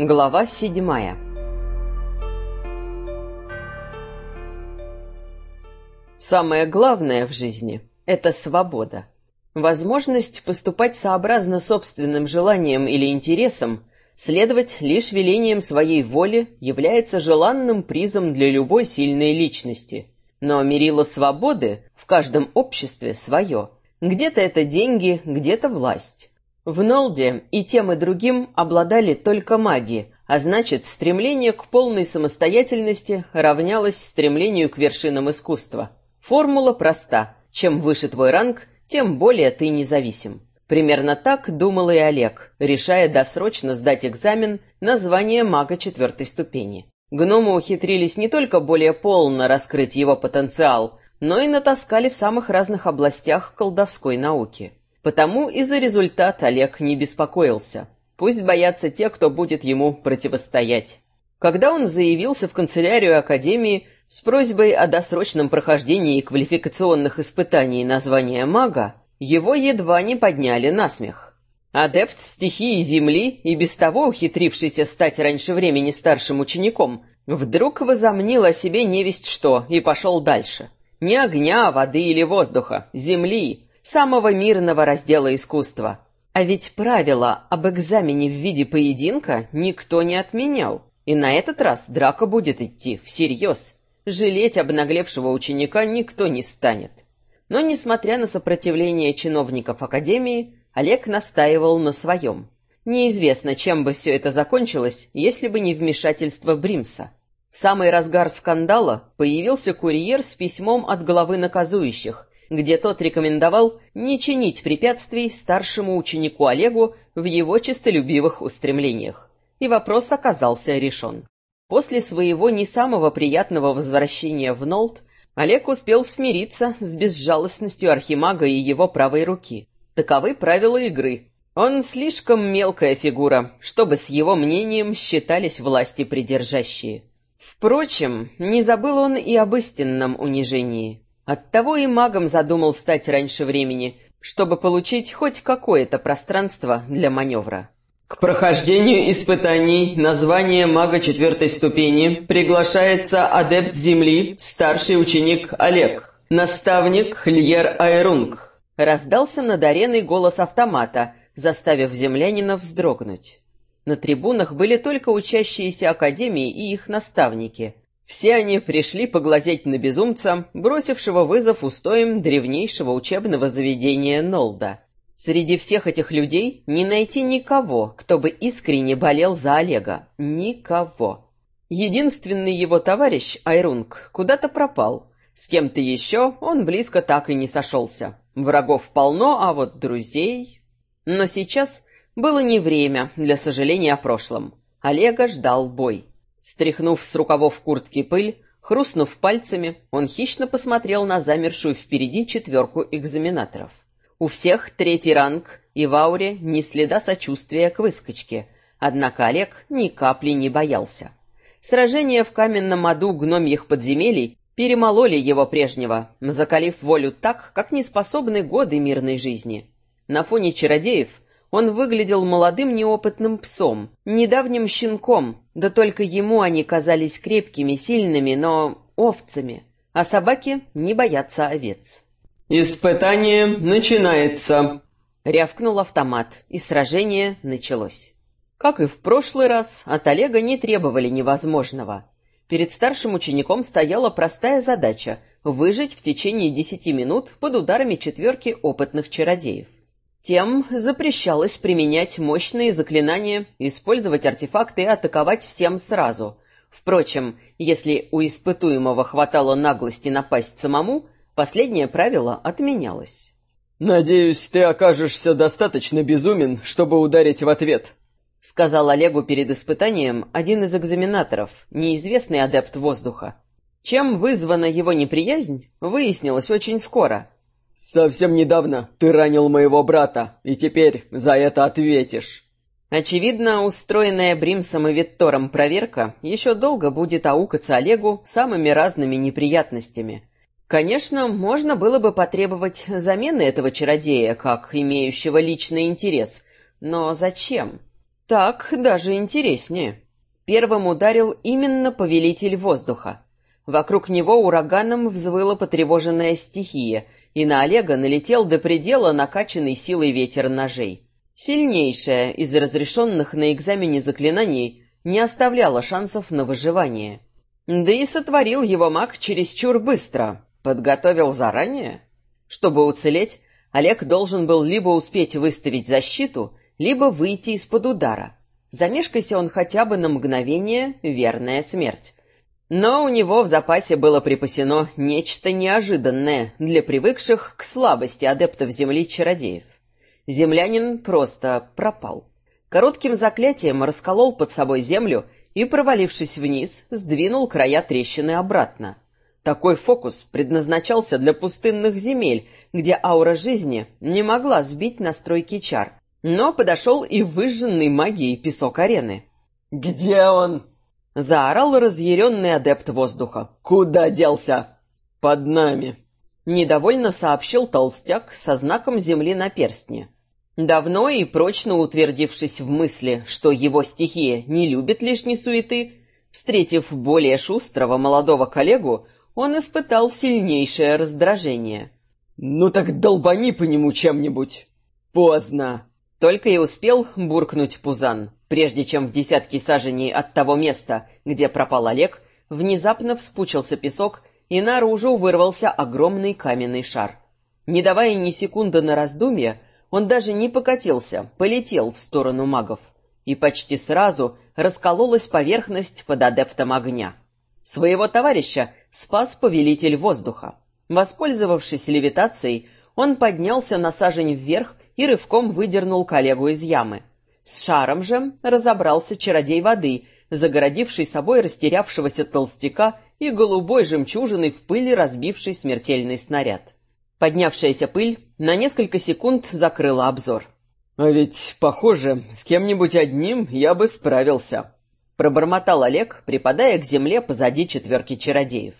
Глава седьмая Самое главное в жизни — это свобода. Возможность поступать сообразно собственным желаниям или интересам, следовать лишь велениям своей воли, является желанным призом для любой сильной личности. Но мерило свободы в каждом обществе свое. Где-то это деньги, где-то власть. В Нолде и тем и другим обладали только маги, а значит, стремление к полной самостоятельности равнялось стремлению к вершинам искусства. Формула проста. Чем выше твой ранг, тем более ты независим. Примерно так думал и Олег, решая досрочно сдать экзамен на звание мага четвертой ступени. Гномы ухитрились не только более полно раскрыть его потенциал, но и натаскали в самых разных областях колдовской науки. Потому и за результат Олег не беспокоился. Пусть боятся те, кто будет ему противостоять. Когда он заявился в канцелярию Академии с просьбой о досрочном прохождении квалификационных испытаний на звание мага, его едва не подняли на смех. Адепт стихии Земли и без того ухитрившийся стать раньше времени старшим учеником, вдруг возомнил о себе невесть что и пошел дальше. Не огня, воды или воздуха, земли, самого мирного раздела искусства. А ведь правила об экзамене в виде поединка никто не отменял. И на этот раз драка будет идти всерьез. Жалеть обнаглевшего ученика никто не станет. Но, несмотря на сопротивление чиновников Академии, Олег настаивал на своем. Неизвестно, чем бы все это закончилось, если бы не вмешательство Бримса. В самый разгар скандала появился курьер с письмом от главы наказующих, где тот рекомендовал не чинить препятствий старшему ученику Олегу в его честолюбивых устремлениях. И вопрос оказался решен. После своего не самого приятного возвращения в Нолт Олег успел смириться с безжалостностью Архимага и его правой руки. Таковы правила игры. Он слишком мелкая фигура, чтобы с его мнением считались власти придержащие. Впрочем, не забыл он и об истинном унижении. Оттого и магом задумал стать раньше времени, чтобы получить хоть какое-то пространство для маневра. К прохождению испытаний на звание мага четвертой ступени приглашается адепт Земли, старший ученик Олег, наставник Льер Айрунг. Раздался над ареной голос автомата, заставив землянина вздрогнуть. На трибунах были только учащиеся Академии и их наставники. Все они пришли поглазеть на безумца, бросившего вызов устоям древнейшего учебного заведения Нолда. Среди всех этих людей не найти никого, кто бы искренне болел за Олега. Никого. Единственный его товарищ, Айрунг, куда-то пропал. С кем-то еще он близко так и не сошелся. Врагов полно, а вот друзей... Но сейчас было не время для сожаления о прошлом. Олега ждал бой. Стряхнув с рукавов куртки пыль, хрустнув пальцами, он хищно посмотрел на замершую впереди четверку экзаменаторов. У всех третий ранг, и в ауре ни следа сочувствия к выскочке. Однако Олег ни капли не боялся. Сражения в каменном аду гномьих подземелий перемололи его прежнего, закалив волю так, как не способны годы мирной жизни. На фоне чародеев — он выглядел молодым неопытным псом, недавним щенком, да только ему они казались крепкими, сильными, но овцами, а собаки не боятся овец. «Испытание начинается!» — рявкнул автомат, и сражение началось. Как и в прошлый раз, от Олега не требовали невозможного. Перед старшим учеником стояла простая задача — выжить в течение десяти минут под ударами четверки опытных чародеев. Тем запрещалось применять мощные заклинания, использовать артефакты и атаковать всем сразу. Впрочем, если у испытуемого хватало наглости напасть самому, последнее правило отменялось. «Надеюсь, ты окажешься достаточно безумен, чтобы ударить в ответ», — сказал Олегу перед испытанием один из экзаменаторов, неизвестный адепт воздуха. Чем вызвана его неприязнь, выяснилось очень скоро — «Совсем недавно ты ранил моего брата, и теперь за это ответишь». Очевидно, устроенная Бримсом и Виттором проверка еще долго будет аукаться Олегу самыми разными неприятностями. Конечно, можно было бы потребовать замены этого чародея, как имеющего личный интерес, но зачем? Так даже интереснее. Первым ударил именно повелитель воздуха. Вокруг него ураганом взвыла потревоженная стихия, и на Олега налетел до предела накачанный силой ветер ножей. Сильнейшая из разрешенных на экзамене заклинаний не оставляла шансов на выживание. Да и сотворил его маг чересчур быстро. Подготовил заранее? Чтобы уцелеть, Олег должен был либо успеть выставить защиту, либо выйти из-под удара. Замешкайся он хотя бы на мгновение, верная смерть. Но у него в запасе было припасено нечто неожиданное для привыкших к слабости адептов земли чародеев. Землянин просто пропал. Коротким заклятием расколол под собой землю и, провалившись вниз, сдвинул края трещины обратно. Такой фокус предназначался для пустынных земель, где аура жизни не могла сбить настройки чар. Но подошел и выжженный магией песок арены. «Где он?» — заорал разъяренный адепт воздуха. «Куда делся?» «Под нами», — недовольно сообщил толстяк со знаком земли на перстне. Давно и прочно утвердившись в мысли, что его стихия не любит лишней суеты, встретив более шустрого молодого коллегу, он испытал сильнейшее раздражение. «Ну так долбани по нему чем-нибудь!» «Поздно!» Только и успел буркнуть Пузан, прежде чем в десятки саженей от того места, где пропал Олег, внезапно вспучился песок, и наружу вырвался огромный каменный шар. Не давая ни секунды на раздумье, он даже не покатился, полетел в сторону магов. И почти сразу раскололась поверхность под адептом огня. Своего товарища спас повелитель воздуха. Воспользовавшись левитацией, он поднялся на сажень вверх и рывком выдернул коллегу из ямы. С шаром же разобрался чародей воды, загородивший собой растерявшегося толстяка и голубой жемчужиной в пыли разбивший смертельный снаряд. Поднявшаяся пыль на несколько секунд закрыла обзор. «А ведь, похоже, с кем-нибудь одним я бы справился», — пробормотал Олег, припадая к земле позади четверки чародеев.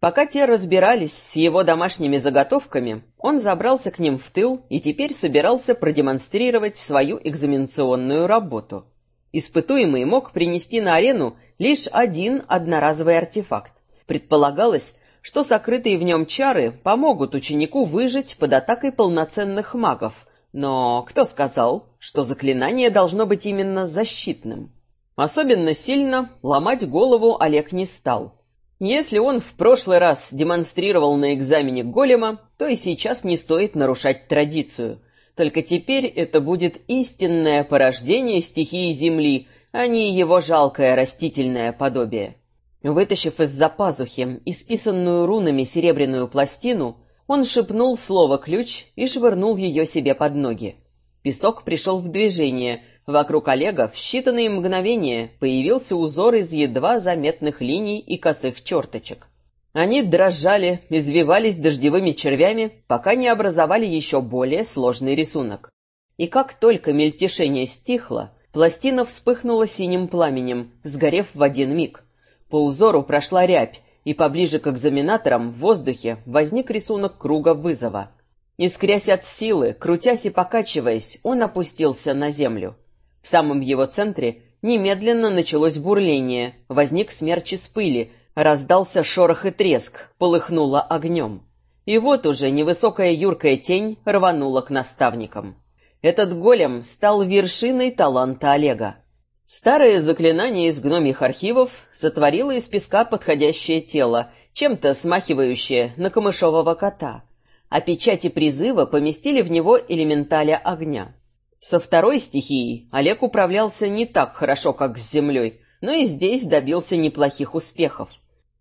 Пока те разбирались с его домашними заготовками, он забрался к ним в тыл и теперь собирался продемонстрировать свою экзаменационную работу. Испытуемый мог принести на арену лишь один одноразовый артефакт. Предполагалось, что сокрытые в нем чары помогут ученику выжить под атакой полноценных магов. Но кто сказал, что заклинание должно быть именно защитным? Особенно сильно ломать голову Олег не стал – если он в прошлый раз демонстрировал на экзамене голема, то и сейчас не стоит нарушать традицию. Только теперь это будет истинное порождение стихии Земли, а не его жалкое растительное подобие. Вытащив из-за пазухи исписанную рунами серебряную пластину, он шепнул слово «ключ» и швырнул ее себе под ноги. Песок пришел в движение, Вокруг Олега в считанные мгновения появился узор из едва заметных линий и косых черточек. Они дрожали, извивались дождевыми червями, пока не образовали еще более сложный рисунок. И как только мельтешение стихло, пластина вспыхнула синим пламенем, сгорев в один миг. По узору прошла рябь, и поближе к экзаменаторам в воздухе возник рисунок круга вызова. Искрясь от силы, крутясь и покачиваясь, он опустился на землю. В самом его центре немедленно началось бурление, возник смерч из пыли, раздался шорох и треск, полыхнуло огнем. И вот уже невысокая юркая тень рванула к наставникам. Этот голем стал вершиной таланта Олега. Старое заклинание из гномьих архивов сотворило из песка подходящее тело, чем-то смахивающее на камышового кота, а печати призыва поместили в него элементаля огня. Со второй стихией Олег управлялся не так хорошо, как с землей, но и здесь добился неплохих успехов.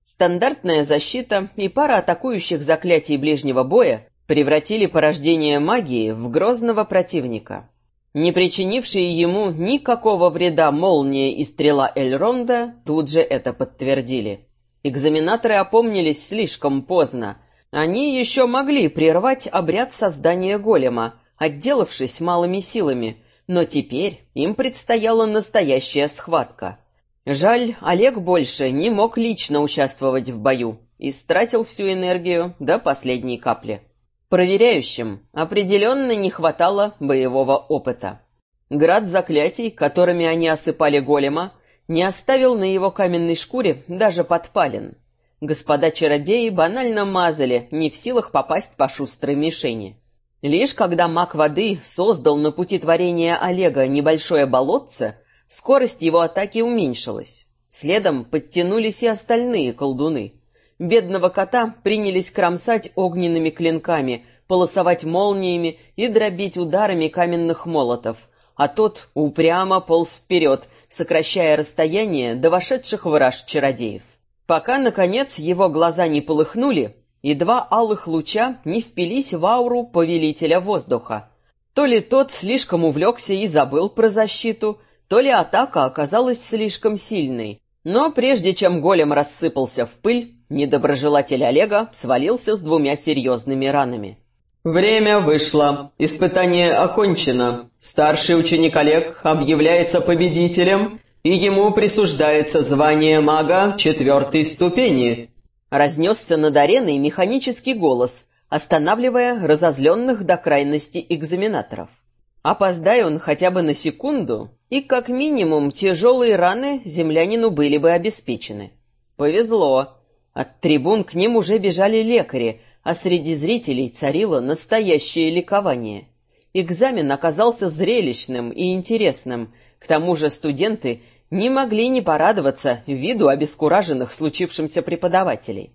Стандартная защита и пара атакующих заклятий ближнего боя превратили порождение магии в грозного противника. Не причинившие ему никакого вреда молния и стрела Эльронда тут же это подтвердили. Экзаменаторы опомнились слишком поздно. Они еще могли прервать обряд создания голема — отделавшись малыми силами, но теперь им предстояла настоящая схватка. Жаль, Олег больше не мог лично участвовать в бою и стратил всю энергию до последней капли. Проверяющим определенно не хватало боевого опыта. Град заклятий, которыми они осыпали голема, не оставил на его каменной шкуре даже подпалин. Господа чародеи банально мазали, не в силах попасть по шустрой мишени. Лишь когда маг воды создал на пути творения Олега небольшое болотце, скорость его атаки уменьшилась. Следом подтянулись и остальные колдуны. Бедного кота принялись кромсать огненными клинками, полосовать молниями и дробить ударами каменных молотов, а тот упрямо полз вперед, сокращая расстояние до вошедших в чародеев. Пока, наконец, его глаза не полыхнули, и два алых луча не впились в ауру повелителя воздуха. То ли тот слишком увлекся и забыл про защиту, то ли атака оказалась слишком сильной. Но прежде чем голем рассыпался в пыль, недоброжелатель Олега свалился с двумя серьезными ранами. «Время вышло. Испытание окончено. Старший ученик Олег объявляется победителем, и ему присуждается звание мага четвертой ступени». Разнесся над ареной механический голос, останавливая разозленных до крайности экзаменаторов. Опоздай он хотя бы на секунду, и как минимум тяжелые раны землянину были бы обеспечены. Повезло. От трибун к ним уже бежали лекари, а среди зрителей царило настоящее ликование. Экзамен оказался зрелищным и интересным, к тому же студенты не могли не порадоваться виду обескураженных случившимся преподавателей.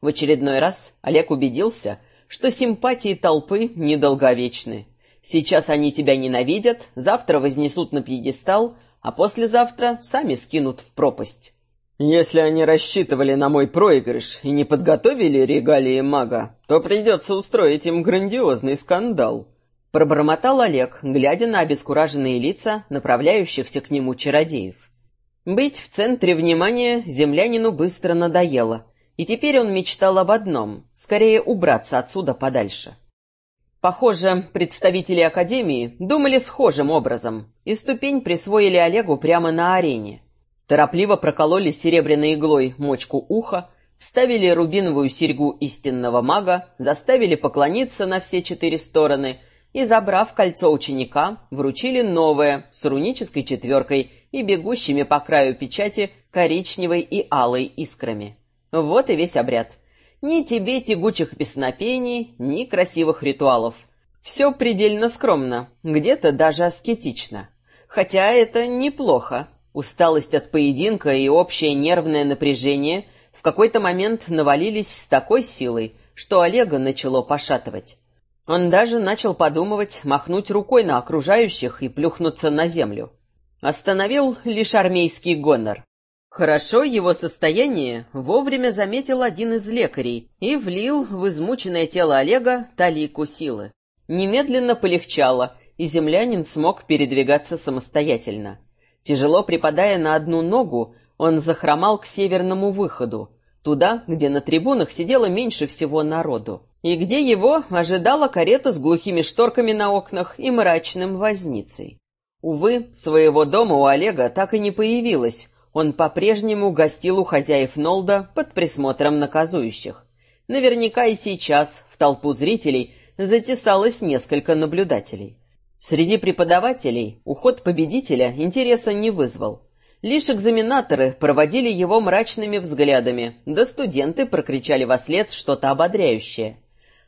В очередной раз Олег убедился, что симпатии толпы недолговечны. Сейчас они тебя ненавидят, завтра вознесут на пьедестал, а послезавтра сами скинут в пропасть. Если они рассчитывали на мой проигрыш и не подготовили регалии мага, то придется устроить им грандиозный скандал. Пробормотал Олег, глядя на обескураженные лица направляющихся к нему чародеев. Быть в центре внимания землянину быстро надоело, и теперь он мечтал об одном — скорее убраться отсюда подальше. Похоже, представители Академии думали схожим образом, и ступень присвоили Олегу прямо на арене. Торопливо прокололи серебряной иглой мочку уха, вставили рубиновую серьгу истинного мага, заставили поклониться на все четыре стороны и, забрав кольцо ученика, вручили новое с рунической четверкой и бегущими по краю печати коричневой и алой искрами. Вот и весь обряд. Ни тебе тягучих песнопений, ни красивых ритуалов. Все предельно скромно, где-то даже аскетично. Хотя это неплохо. Усталость от поединка и общее нервное напряжение в какой-то момент навалились с такой силой, что Олега начало пошатывать. Он даже начал подумывать махнуть рукой на окружающих и плюхнуться на землю. Остановил лишь армейский гонор. Хорошо его состояние вовремя заметил один из лекарей и влил в измученное тело Олега талику силы. Немедленно полегчало, и землянин смог передвигаться самостоятельно. Тяжело припадая на одну ногу, он захромал к северному выходу, туда, где на трибунах сидело меньше всего народу, и где его ожидала карета с глухими шторками на окнах и мрачным возницей. Увы, своего дома у Олега так и не появилось, он по-прежнему гостил у хозяев Нолда под присмотром наказующих. Наверняка и сейчас в толпу зрителей затесалось несколько наблюдателей. Среди преподавателей уход победителя интереса не вызвал. Лишь экзаменаторы проводили его мрачными взглядами, да студенты прокричали во след что-то ободряющее.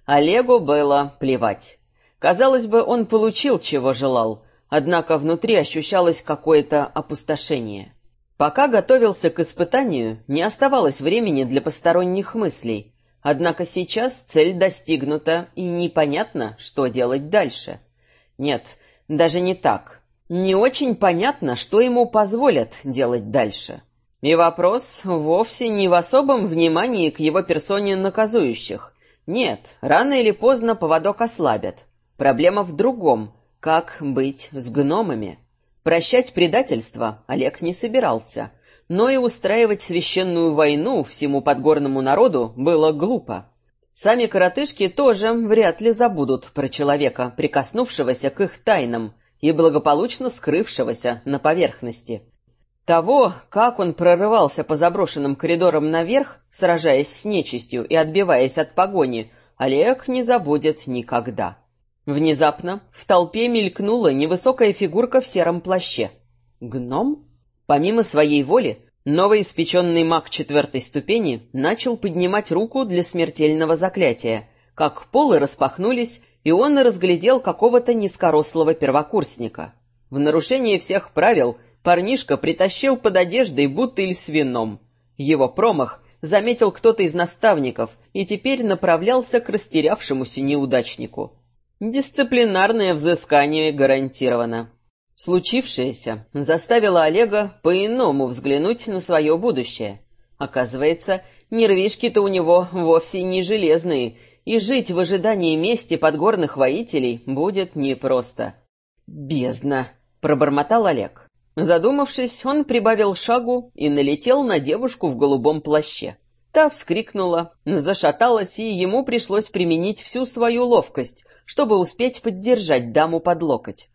Олегу было плевать. Казалось бы, он получил, чего желал, однако внутри ощущалось какое-то опустошение. Пока готовился к испытанию, не оставалось времени для посторонних мыслей, однако сейчас цель достигнута и непонятно, что делать дальше — нет, даже не так. Не очень понятно, что ему позволят делать дальше. И вопрос вовсе не в особом внимании к его персоне наказующих. Нет, рано или поздно поводок ослабят. Проблема в другом. Как быть с гномами? Прощать предательство Олег не собирался, но и устраивать священную войну всему подгорному народу было глупо. Сами коротышки тоже вряд ли забудут про человека, прикоснувшегося к их тайнам и благополучно скрывшегося на поверхности. Того, как он прорывался по заброшенным коридорам наверх, сражаясь с нечистью и отбиваясь от погони, Олег не забудет никогда. Внезапно в толпе мелькнула невысокая фигурка в сером плаще. Гном? Помимо своей воли, новоиспеченный маг четвертой ступени начал поднимать руку для смертельного заклятия, как полы распахнулись, и он разглядел какого-то низкорослого первокурсника. В нарушение всех правил парнишка притащил под одеждой бутыль с вином. Его промах заметил кто-то из наставников и теперь направлялся к растерявшемуся неудачнику. Дисциплинарное взыскание гарантировано. Случившееся заставило Олега по-иному взглянуть на свое будущее. Оказывается, нервишки-то у него вовсе не железные, и жить в ожидании мести подгорных воителей будет непросто. «Бездна!» — пробормотал Олег. Задумавшись, он прибавил шагу и налетел на девушку в голубом плаще. Та вскрикнула, зашаталась, и ему пришлось применить всю свою ловкость, чтобы успеть поддержать даму под локоть.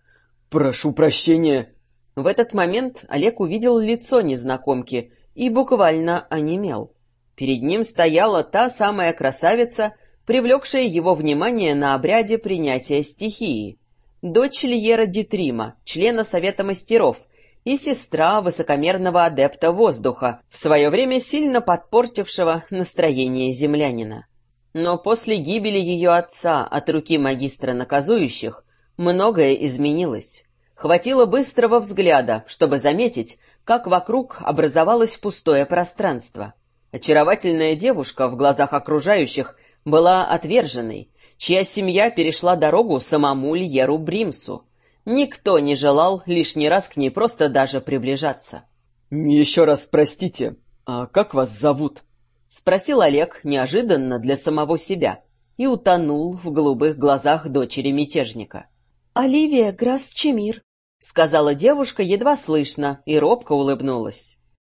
«Прошу прощения!» В этот момент Олег увидел лицо незнакомки и буквально онемел. Перед ним стояла та самая красавица, привлекшая его внимание на обряде принятия стихии. Дочь Лиера Дитрима, члена Совета мастеров, и сестра высокомерного адепта воздуха, в свое время сильно подпортившего настроение землянина. Но после гибели ее отца от руки магистра наказующих многое изменилось. Хватило быстрого взгляда, чтобы заметить, как вокруг образовалось пустое пространство. Очаровательная девушка в глазах окружающих была отверженной, чья семья перешла дорогу самому Льеру Бримсу. Никто не желал лишний раз к ней просто даже приближаться. «Еще раз простите, а как вас зовут?» — спросил Олег неожиданно для самого себя и утонул в голубых глазах дочери мятежника. «Оливия Грасчемир», — сказала девушка едва слышно и робко улыбнулась.